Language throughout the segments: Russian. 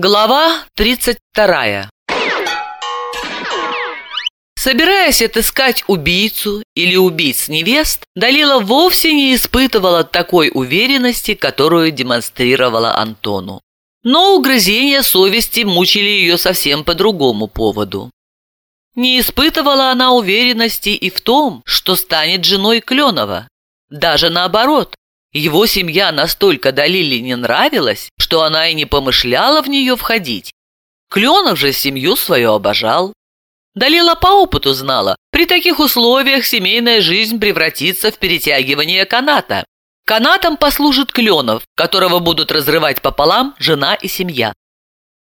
Глава 32 Собираясь отыскать убийцу или убийц невест, Далила вовсе не испытывала такой уверенности, которую демонстрировала Антону. Но угрызения совести мучили ее совсем по другому поводу. Не испытывала она уверенности и в том, что станет женой Кленова. Даже наоборот, его семья настолько Далиле не нравилась, что она и не помышляла в нее входить. Кленов же семью свою обожал. Далила по опыту знала, при таких условиях семейная жизнь превратится в перетягивание каната. Канатом послужит Кленов, которого будут разрывать пополам жена и семья.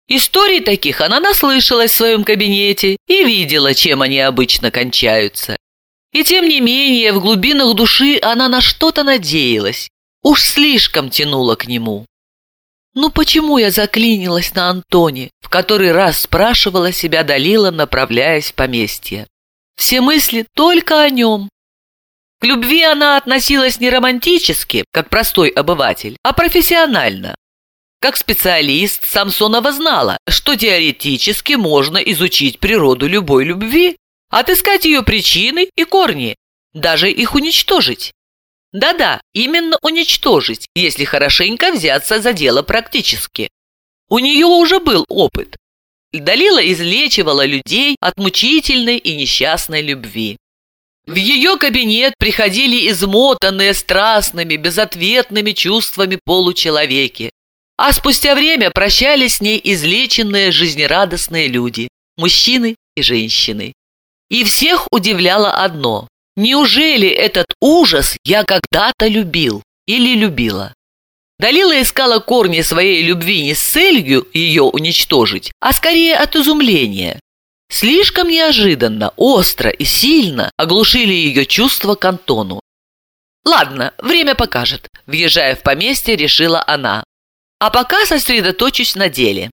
Истории таких она наслышалась в своем кабинете и видела, чем они обычно кончаются. И тем не менее, в глубинах души она на что-то надеялась, уж слишком тянула к нему. «Ну почему я заклинилась на Антоне?» В который раз спрашивала себя Далила, направляясь в поместье. Все мысли только о нем. К любви она относилась не романтически, как простой обыватель, а профессионально. Как специалист Самсонова знала, что теоретически можно изучить природу любой любви, отыскать ее причины и корни, даже их уничтожить. Да-да, именно уничтожить, если хорошенько взяться за дело практически. У нее уже был опыт. Далила излечивала людей от мучительной и несчастной любви. В ее кабинет приходили измотанные страстными, безответными чувствами получеловеки. А спустя время прощались с ней излеченные жизнерадостные люди, мужчины и женщины. И всех удивляло одно Неужели этот ужас я когда-то любил или любила? Далила искала корни своей любви не с целью ее уничтожить, а скорее от изумления. Слишком неожиданно, остро и сильно оглушили ее чувства к Антону. «Ладно, время покажет», – въезжая в поместье, решила она. «А пока сосредоточусь на деле».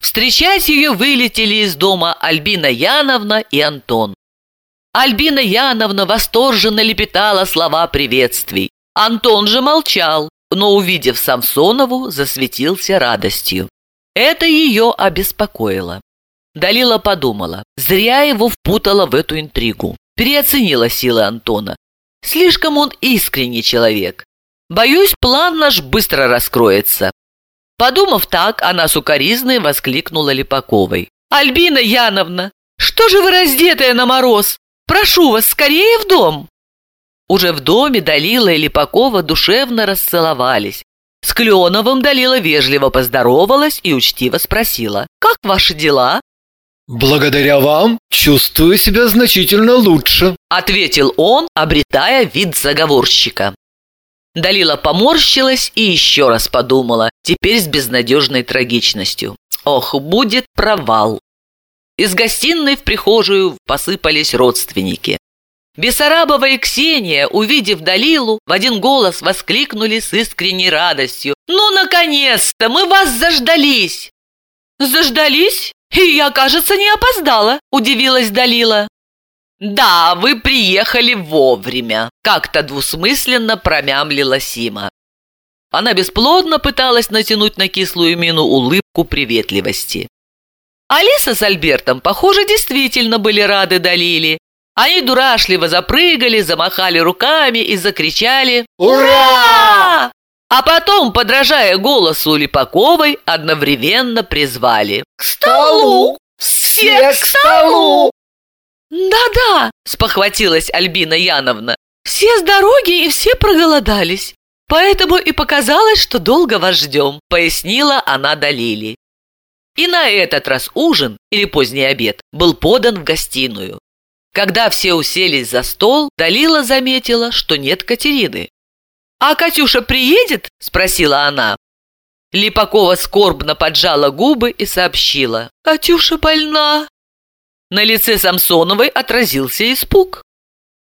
Встречать ее вылетели из дома Альбина Яновна и Антон. Альбина Яновна восторженно лепетала слова приветствий. Антон же молчал, но, увидев Самсонову, засветился радостью. Это ее обеспокоило. Далила подумала, зря его впутала в эту интригу. Переоценила силы Антона. Слишком он искренний человек. Боюсь, план наш быстро раскроется. Подумав так, она сукоризной воскликнула Липаковой. «Альбина Яновна, что же вы раздетая на мороз? Прошу вас, скорее в дом!» Уже в доме Далила и Липакова душевно расцеловались. С Кленовым Далила вежливо поздоровалась и учтиво спросила, «Как ваши дела?» «Благодаря вам чувствую себя значительно лучше», ответил он, обретая вид заговорщика. Далила поморщилась и еще раз подумала, теперь с безнадежной трагичностью. Ох, будет провал. Из гостиной в прихожую посыпались родственники. Бессарабова и Ксения, увидев Далилу, в один голос воскликнули с искренней радостью. «Ну, наконец-то! Мы вас заждались!» «Заждались? И я, кажется, не опоздала!» – удивилась Далила. «Да, вы приехали вовремя», – как-то двусмысленно промямлила Сима. Она бесплодно пыталась натянуть на кислую мину улыбку приветливости. Алиса с Альбертом, похоже, действительно были рады Далиле. Они дурашливо запрыгали, замахали руками и закричали «Ура!», а потом, подражая голосу Липаковой, одновременно призвали «К столу! Все к столу!» «Да-да!» – спохватилась Альбина Яновна. «Все с дороги и все проголодались. Поэтому и показалось, что долго вас ждем», – пояснила она Далили. И на этот раз ужин, или поздний обед, был подан в гостиную. Когда все уселись за стол, Далила заметила, что нет Катерины. «А Катюша приедет?» – спросила она. Липакова скорбно поджала губы и сообщила. «Катюша больна». На лице Самсоновой отразился испуг.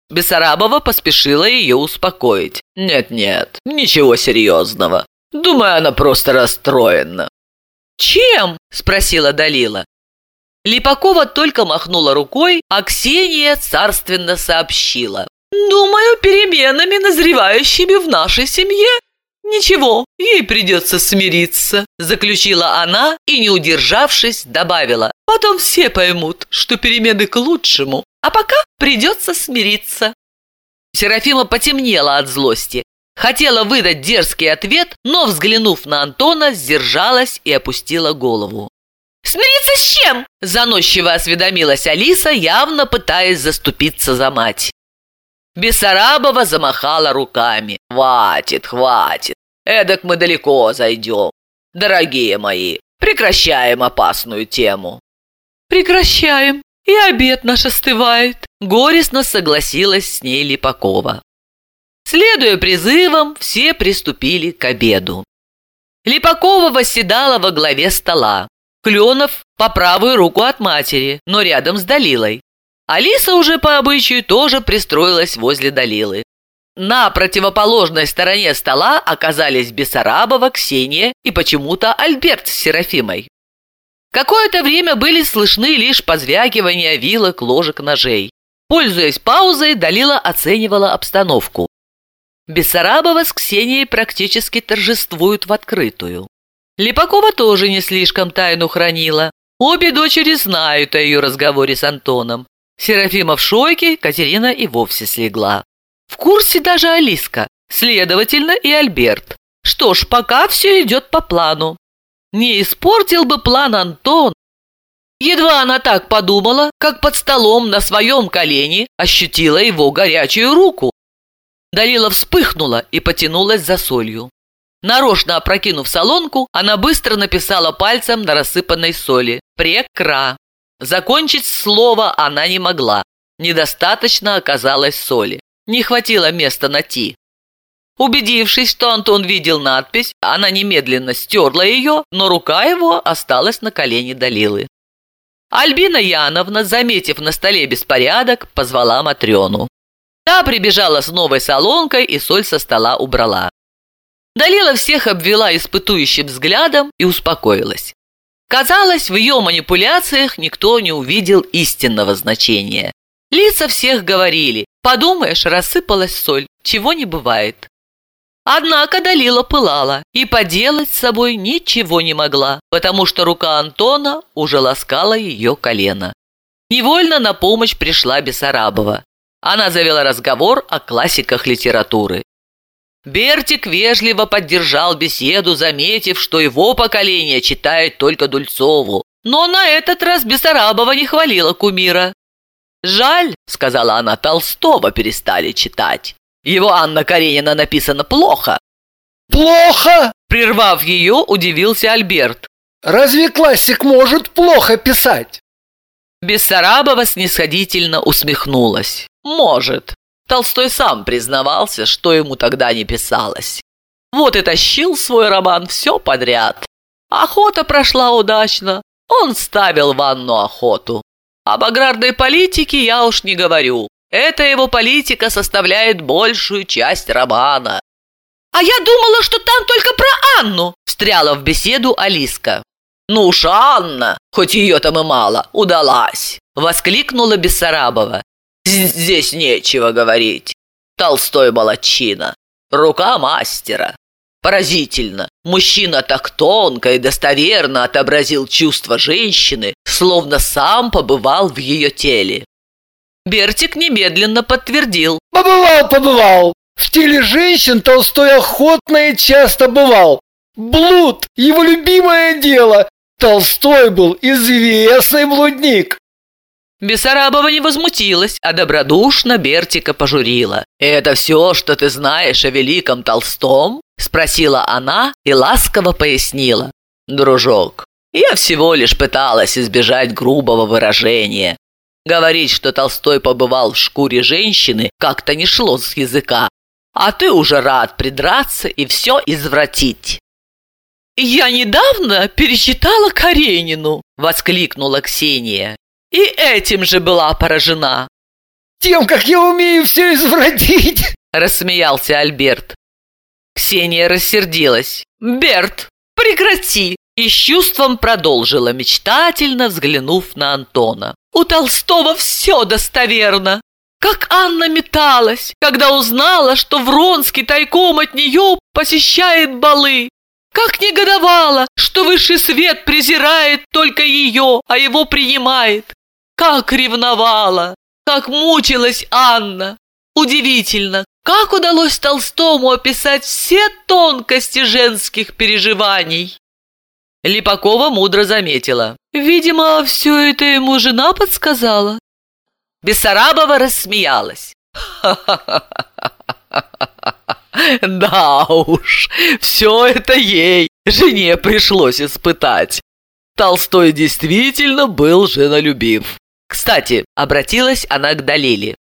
Бессарабова поспешила ее успокоить. «Нет-нет, ничего серьезного. Думаю, она просто расстроена. «Чем?» – спросила Далила. Липакова только махнула рукой, а Ксения царственно сообщила. «Думаю, переменами, назревающими в нашей семье». «Ничего, ей придется смириться», – заключила она и, не удержавшись, добавила. «Потом все поймут, что перемены к лучшему, а пока придется смириться». Серафима потемнела от злости. Хотела выдать дерзкий ответ, но, взглянув на Антона, сдержалась и опустила голову. «Смириться с чем?» – заносчиво осведомилась Алиса, явно пытаясь заступиться за мать. Бессарабова замахала руками. «Хватит, хватит. Эдак мы далеко зайдем. Дорогие мои, прекращаем опасную тему». «Прекращаем, и обед наш остывает», — горестно согласилась с ней Липакова. Следуя призывам, все приступили к обеду. Липакова восседала во главе стола. Кленов по правую руку от матери, но рядом с Далилой. Алиса уже по обычаю тоже пристроилась возле Далилы. На противоположной стороне стола оказались Бессарабова, Ксения и почему-то Альберт с Серафимой. Какое-то время были слышны лишь позвякивания вилок, ложек, ножей. Пользуясь паузой, Далила оценивала обстановку. Бессарабова с Ксенией практически торжествуют в открытую. Липакова тоже не слишком тайну хранила. Обе дочери знают о ее разговоре с Антоном. Серафима в шоке, Катерина и вовсе слегла. В курсе даже Алиска, следовательно и Альберт. Что ж, пока все идет по плану. Не испортил бы план Антон. Едва она так подумала, как под столом на своем колене ощутила его горячую руку. Далила вспыхнула и потянулась за солью. Нарочно опрокинув солонку, она быстро написала пальцем на рассыпанной соли «Прекра». Закончить слово она не могла. Недостаточно оказалось соли. Не хватило места на «ти». Убедившись, что Антон видел надпись, она немедленно стерла ее, но рука его осталась на колене Далилы. Альбина Яновна, заметив на столе беспорядок, позвала Матрёну. Та прибежала с новой солонкой и соль со стола убрала. Далила всех обвела испытующим взглядом и успокоилась. Казалось, в ее манипуляциях никто не увидел истинного значения. Лица всех говорили, подумаешь, рассыпалась соль, чего не бывает. Однако Далила пылала и поделать с собой ничего не могла, потому что рука Антона уже ласкала ее колено. Невольно на помощь пришла Бессарабова. Она завела разговор о классиках литературы. Бертик вежливо поддержал беседу, заметив, что его поколение читает только Дульцову. Но на этот раз Бессарабова не хвалила кумира. «Жаль», — сказала она, — «Толстого перестали читать. Его Анна Каренина написано плохо». «Плохо?» — прервав ее, удивился Альберт. «Разве классик может плохо писать?» Бессарабова снисходительно усмехнулась. «Может. Толстой сам признавался, что ему тогда не писалось. Вот и тащил свой роман все подряд. Охота прошла удачно, он ставил ванну охоту. Об аграрной политике я уж не говорю. Эта его политика составляет большую часть романа. «А я думала, что там только про Анну!» – встряла в беседу Алиска. «Ну уж Анна, хоть ее там и мало, удалась!» – воскликнула Бессарабова. Здесь нечего говорить. Толстой молодчина. Рука мастера. Поразительно. Мужчина так тонко и достоверно отобразил чувства женщины, словно сам побывал в ее теле. Бертик немедленно подтвердил. Побывал, побывал. В теле женщин Толстой охотно и часто бывал. Блуд – его любимое дело. Толстой был известный блудник. Бессарабова не возмутилась, а добродушно Бертика пожурила. «Это все, что ты знаешь о великом Толстом?» – спросила она и ласково пояснила. «Дружок, я всего лишь пыталась избежать грубого выражения. Говорить, что Толстой побывал в шкуре женщины, как-то не шло с языка. А ты уже рад придраться и все извратить». «Я недавно перечитала Каренину!» – воскликнула Ксения. И этим же была поражена. «Тем, как я умею все извратить!» – рассмеялся Альберт. Ксения рассердилась. «Берт, прекрати!» И с чувством продолжила, мечтательно взглянув на Антона. «У Толстого все достоверно!» Как Анна металась, когда узнала, что Вронский тайком от нее посещает балы. Как негодовала, что высший свет презирает только ее, а его принимает. Как ревновала, как мучилась Анна. Удивительно, как удалось Толстому описать все тонкости женских переживаний. Липакова мудро заметила. Видимо, все это ему жена подсказала. Бессарабова рассмеялась. Да уж, все это ей, жене пришлось испытать. Толстой действительно был женолюбив. Кстати, обратилась она к Далиле.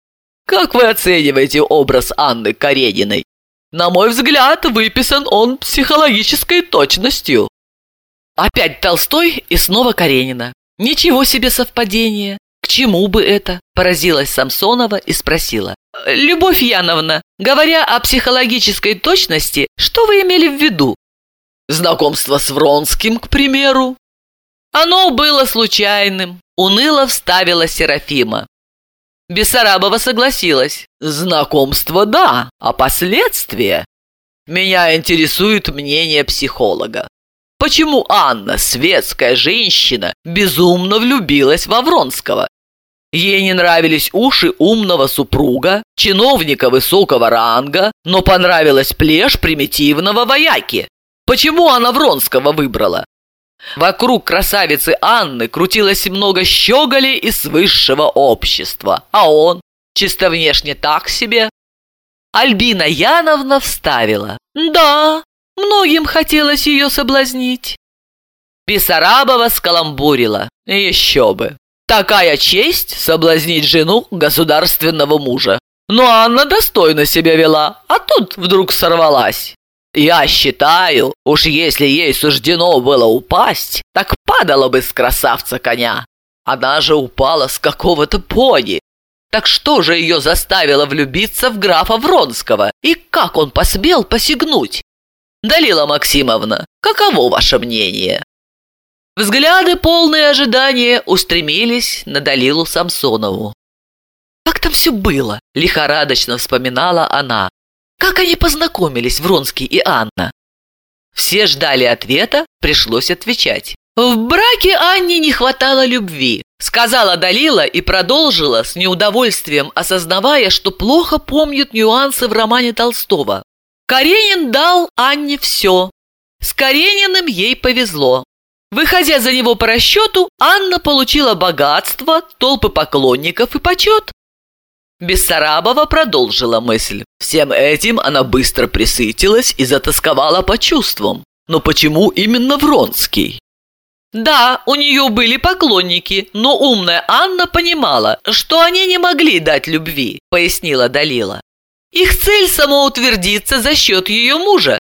Как вы оцениваете образ Анны Карениной? На мой взгляд, выписан он психологической точностью. Опять Толстой и снова Каренина. Ничего себе совпадение. К чему бы это? Поразилась Самсонова и спросила. Любовь Яновна, говоря о психологической точности, что вы имели в виду? Знакомство с Вронским, к примеру. Оно было случайным, уныло вставила Серафима. Бессарабова согласилась. Знакомство – да, а последствия? Меня интересует мнение психолога. Почему Анна, светская женщина, безумно влюбилась во Вронского? Ей не нравились уши умного супруга, чиновника высокого ранга, но понравилась плешь примитивного вояки. Почему она Вронского выбрала? Вокруг красавицы Анны крутилось много щеголей из высшего общества, а он, чисто внешне так себе. Альбина Яновна вставила. «Да, Многим хотелось ее соблазнить. Бессарабова скаламбурила. Еще бы. Такая честь соблазнить жену государственного мужа. Но Анна достойно себя вела, а тут вдруг сорвалась. Я считаю, уж если ей суждено было упасть, так падала бы с красавца коня. Она же упала с какого-то пони. Так что же ее заставило влюбиться в графа Вронского? И как он посмел посягнуть? Далила Максимовна, каково ваше мнение?» Взгляды, полные ожидания, устремились на Далилу Самсонову. «Как там все было?» – лихорадочно вспоминала она. «Как они познакомились, Вронский и Анна?» Все ждали ответа, пришлось отвечать. «В браке Анне не хватало любви», – сказала Далила и продолжила с неудовольствием, осознавая, что плохо помнит нюансы в романе Толстого. Каренин дал Анне все. С Карениным ей повезло. Выходя за него по расчету, Анна получила богатство, толпы поклонников и почет. Бессарабова продолжила мысль. Всем этим она быстро присытилась и затасковала по чувствам. Но почему именно Вронский? Да, у нее были поклонники, но умная Анна понимала, что они не могли дать любви, пояснила Далила. Их цель самоутвердиться за счет ее мужа.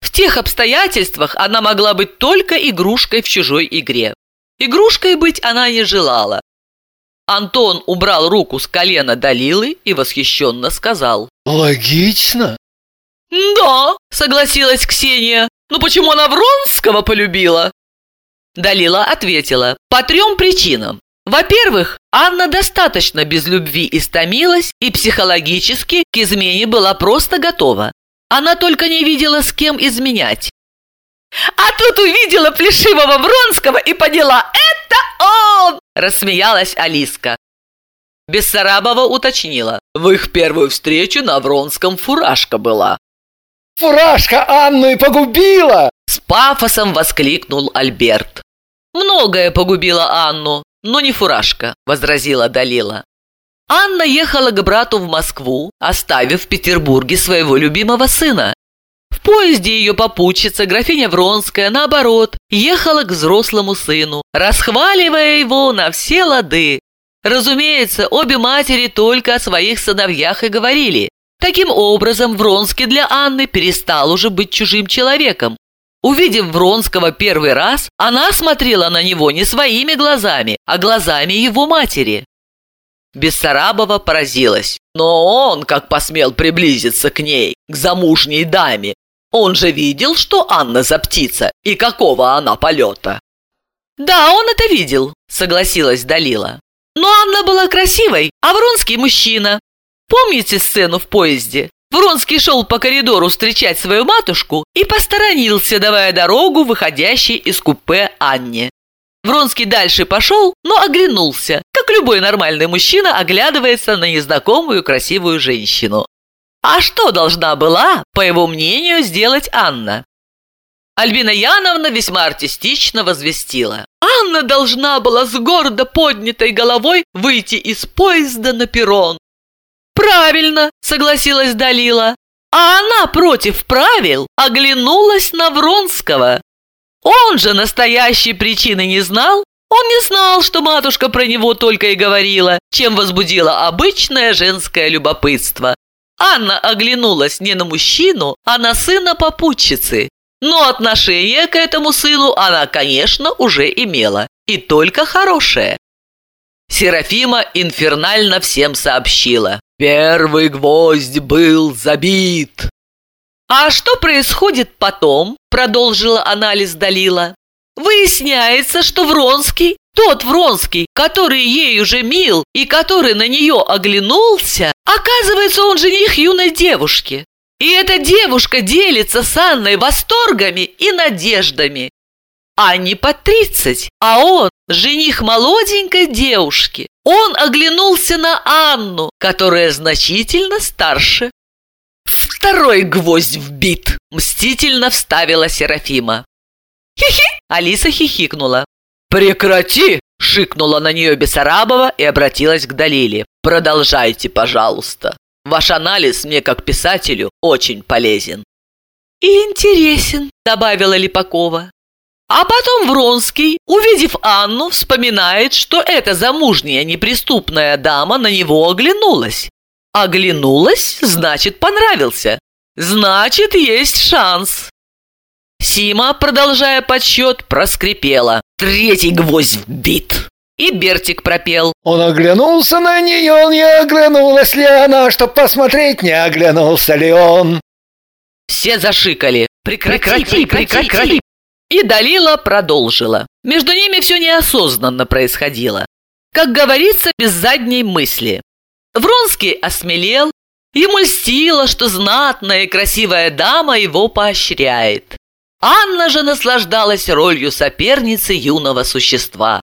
В тех обстоятельствах она могла быть только игрушкой в чужой игре. Игрушкой быть она не желала. Антон убрал руку с колена Далилы и восхищенно сказал. «Логично». «Да», — согласилась Ксения. «Но почему она Вронского полюбила?» Далила ответила. «По трем причинам. Во-первых, Анна достаточно без любви истомилась и психологически к измене была просто готова. Она только не видела, с кем изменять. «А тут увидела плешивого Вронского и поняла, это он!» – рассмеялась Алиска. Бессарабова уточнила. В их первую встречу на Вронском фуражка была. «Фуражка Анну и погубила!» С пафосом воскликнул Альберт. Многое погубило Анну, но не фуражка», – возразила Далила. Анна ехала к брату в Москву, оставив в Петербурге своего любимого сына. В поезде ее попутчица, графиня Вронская, наоборот, ехала к взрослому сыну, расхваливая его на все лады. Разумеется, обе матери только о своих сыновьях и говорили. Таким образом, Вронский для Анны перестал уже быть чужим человеком, Увидев Вронского первый раз, она смотрела на него не своими глазами, а глазами его матери. Бессарабова поразилась. Но он как посмел приблизиться к ней, к замужней даме. Он же видел, что Анна за птица и какого она полета. «Да, он это видел», — согласилась Далила. «Но Анна была красивой, а Вронский мужчина. Помните сцену в поезде? Вронский шел по коридору встречать свою матушку и посторонился, давая дорогу выходящей из купе Анне. Вронский дальше пошел, но оглянулся, как любой нормальный мужчина оглядывается на незнакомую красивую женщину. А что должна была, по его мнению, сделать Анна? Альбина Яновна весьма артистично возвестила. Анна должна была с гордо поднятой головой выйти из поезда на перрон. «Правильно», — согласилась Далила. А она против правил оглянулась на Вронского. Он же настоящей причины не знал. Он не знал, что матушка про него только и говорила, чем возбудила обычное женское любопытство. Анна оглянулась не на мужчину, а на сына попутчицы. Но отношение к этому сыну она, конечно, уже имела. И только хорошее. Серафима инфернально всем сообщила. Первый гвоздь был забит. «А что происходит потом?» – продолжила анализ Далила. «Выясняется, что Вронский, тот Вронский, который ей уже мил и который на нее оглянулся, оказывается, он жених юной девушки. И эта девушка делится с Анной восторгами и надеждами. Анне по тридцать, а он жених молоденькой девушки. Он оглянулся на Анну, которая значительно старше. Второй гвоздь вбит, мстительно вставила Серафима. Хи-хи! Алиса хихикнула. «Прекрати!» – шикнула на нее Бессарабова и обратилась к Далиле. «Продолжайте, пожалуйста». Ваш анализ мне как писателю очень полезен». «И интересен», — добавила Липакова. А потом Вронский, увидев Анну, вспоминает, что эта замужняя неприступная дама на него оглянулась. Оглянулась, значит, понравился. Значит, есть шанс. Сима, продолжая подсчет, проскрипела. Третий гвоздь вбит. И Бертик пропел. Он оглянулся на нее, не оглянулась ли она, чтоб посмотреть, не оглянулся ли он. Все зашикали. Прекрати, прекрати, прекрати. прекрати. И Далила продолжила. Между ними все неосознанно происходило. Как говорится, без задней мысли. Вронский осмелел, ему льстило, что знатная и красивая дама его поощряет. Анна же наслаждалась ролью соперницы юного существа.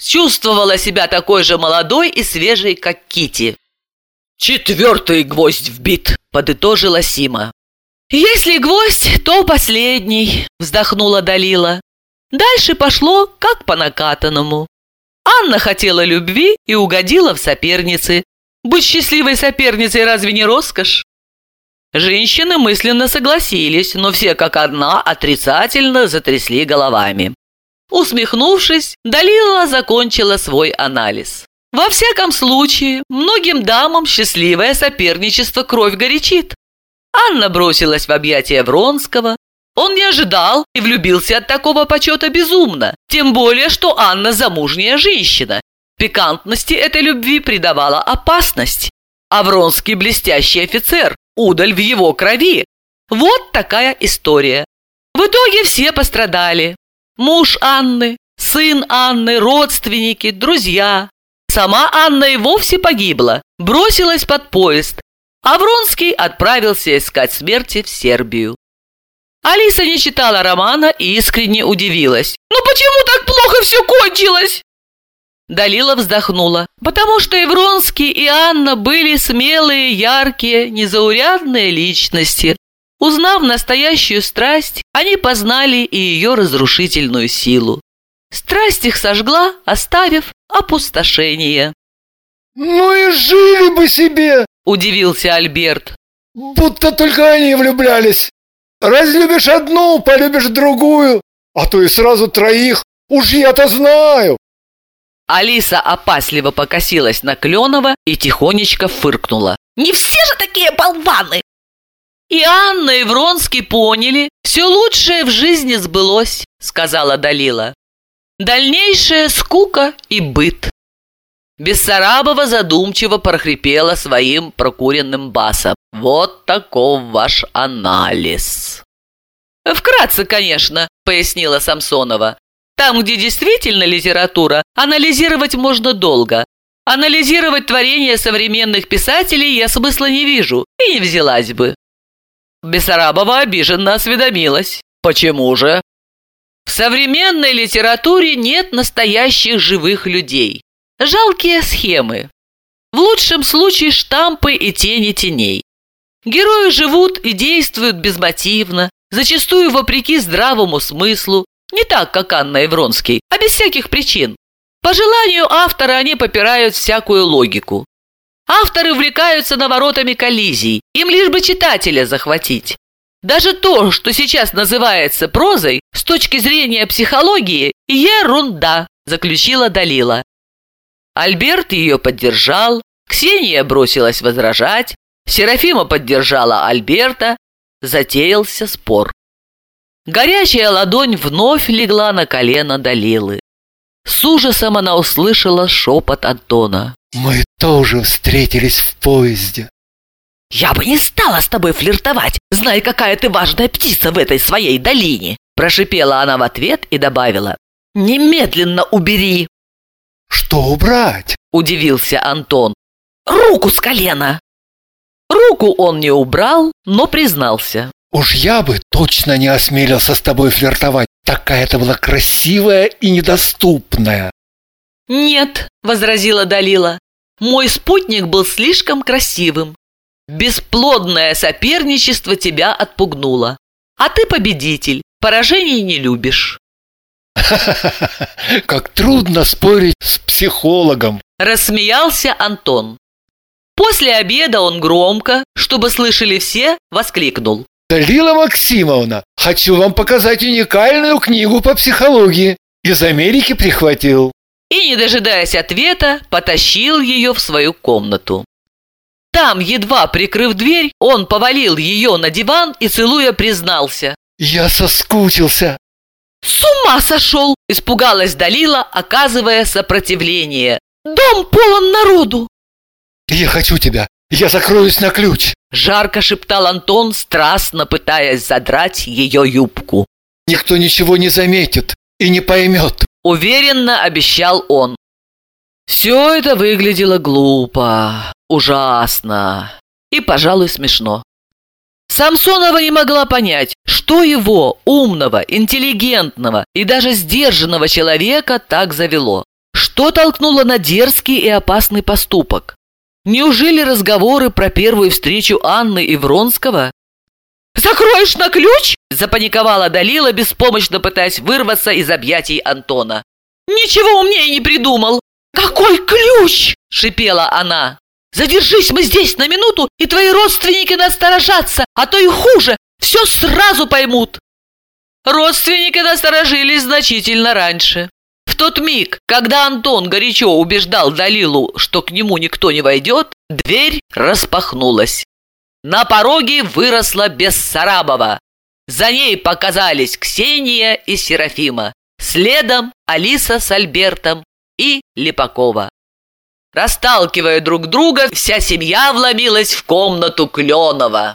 Чувствовала себя такой же молодой и свежей, как Кити. «Четвертый гвоздь вбит», — подытожила Сима. «Если гвоздь, то последний», — вздохнула Далила. Дальше пошло, как по накатанному. Анна хотела любви и угодила в соперницы. Быть счастливой соперницей разве не роскошь? Женщины мысленно согласились, но все как одна отрицательно затрясли головами. Усмехнувшись, Далила закончила свой анализ. Во всяком случае, многим дамам счастливое соперничество кровь горячит. Анна бросилась в объятия Вронского. Он не ожидал и влюбился от такого почета безумно, тем более, что Анна замужняя женщина. Пикантности этой любви придавала опасность. А Вронский блестящий офицер, удаль в его крови. Вот такая история. В итоге все пострадали. Муж Анны, сын Анны, родственники, друзья. Сама Анна и вовсе погибла, бросилась под поезд, а Вронский отправился искать смерти в Сербию. Алиса не читала романа и искренне удивилась. «Ну почему так плохо все кончилось?» Далила вздохнула, потому что и Вронский, и Анна были смелые, яркие, незаурядные личности, Узнав настоящую страсть, они познали и ее разрушительную силу. Страсть их сожгла, оставив опустошение. «Ну и жили бы себе!» – удивился Альберт. «Будто только они влюблялись. Разлюбишь одну, полюбишь другую, а то и сразу троих. Уж я-то знаю!» Алиса опасливо покосилась на Кленова и тихонечко фыркнула. «Не все же такие болваны! И Анна и Вронский поняли, все лучшее в жизни сбылось, сказала Далила. Дальнейшая скука и быт. Бессарабова задумчиво прохрипела своим прокуренным басом. Вот таков ваш анализ. Вкратце, конечно, пояснила Самсонова. Там, где действительно литература, анализировать можно долго. Анализировать творения современных писателей я смысла не вижу и не взялась бы. Бессарабова обиженно осведомилась. Почему же? В современной литературе нет настоящих живых людей. Жалкие схемы. В лучшем случае штампы и тени теней. Герои живут и действуют безмотивно, зачастую вопреки здравому смыслу, не так, как Анна и Вронский, а без всяких причин. По желанию автора они попирают всякую логику. Авторы увлекаются наворотами коллизий, им лишь бы читателя захватить. Даже то, что сейчас называется прозой, с точки зрения психологии, ерунда, заключила Далила. Альберт ее поддержал, Ксения бросилась возражать, Серафима поддержала Альберта, затеялся спор. Горячая ладонь вновь легла на колено Далилы. С ужасом она услышала шепот Антона. Мы тоже встретились в поезде. «Я бы не стала с тобой флиртовать, зная, какая ты важная птица в этой своей долине!» Прошипела она в ответ и добавила. «Немедленно убери!» «Что убрать?» – удивился Антон. «Руку с колена!» Руку он не убрал, но признался. «Уж я бы точно не осмелился с тобой флиртовать, такая ты была красивая и недоступная!» «Нет», — возразила Далила, — «мой спутник был слишком красивым. Бесплодное соперничество тебя отпугнуло. А ты победитель, поражений не любишь». Как трудно спорить с психологом!» Рассмеялся Антон. После обеда он громко, чтобы слышали все, воскликнул. «Далила Максимовна, хочу вам показать уникальную книгу по психологии. Из Америки прихватил» и, не дожидаясь ответа, потащил ее в свою комнату. Там, едва прикрыв дверь, он повалил ее на диван и, целуя, признался. «Я соскучился!» «С ума сошел!» – испугалась Далила, оказывая сопротивление. «Дом полон народу!» «Я хочу тебя! Я закроюсь на ключ!» Жарко шептал Антон, страстно пытаясь задрать ее юбку. «Никто ничего не заметит и не поймет!» Уверенно обещал он. Все это выглядело глупо, ужасно и, пожалуй, смешно. Самсонова не могла понять, что его, умного, интеллигентного и даже сдержанного человека так завело. Что толкнуло на дерзкий и опасный поступок? Неужели разговоры про первую встречу Анны и Вронского? «Закроешь на ключ?» – запаниковала Далила, беспомощно пытаясь вырваться из объятий Антона. «Ничего умнее не придумал!» «Какой ключ?» – шипела она. «Задержись мы здесь на минуту, и твои родственники насторожатся, а то и хуже, все сразу поймут!» Родственники насторожились значительно раньше. В тот миг, когда Антон горячо убеждал Далилу, что к нему никто не войдет, дверь распахнулась. На пороге выросла Бессарабова. За ней показались Ксения и Серафима. Следом Алиса с Альбертом и Липакова. Расталкивая друг друга, вся семья вломилась в комнату Кленова.